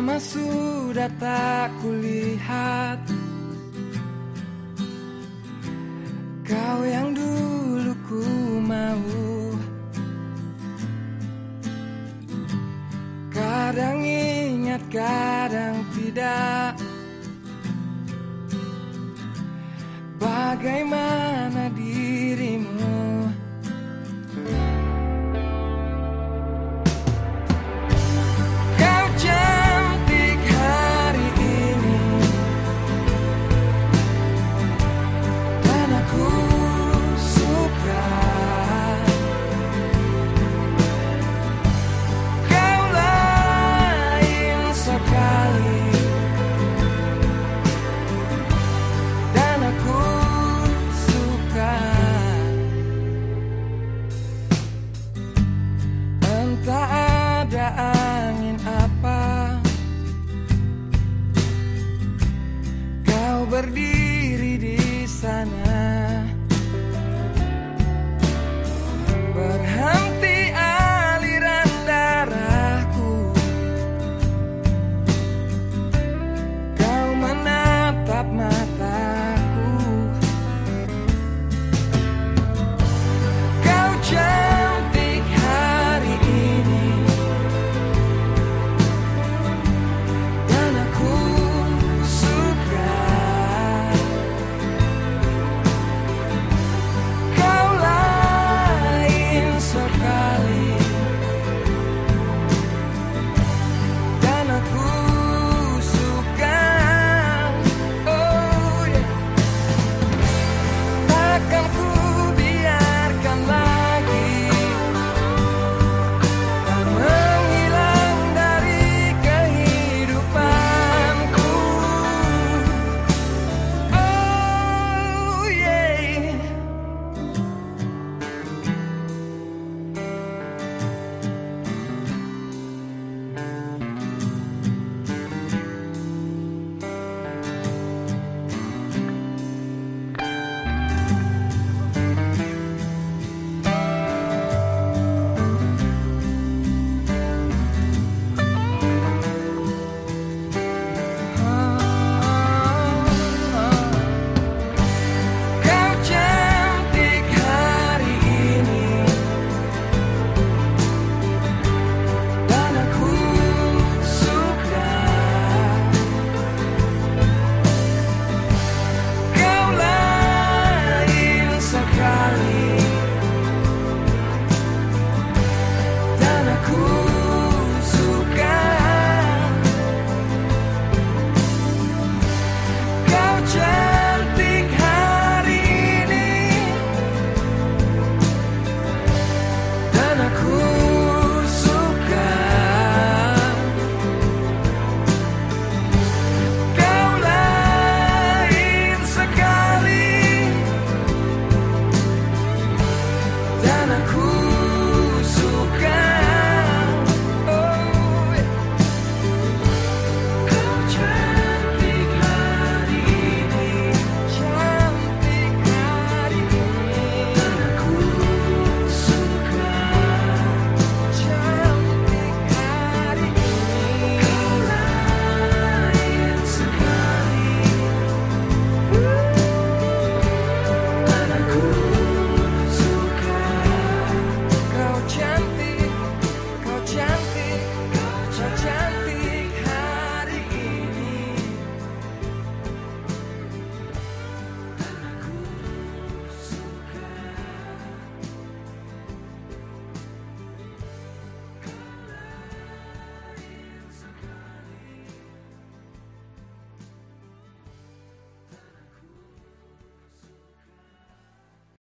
Lama sudah tak kulihat Kau yang dulu ku mau. Kadang ingat, kadang tidak. Bagaimana berdiri di sana.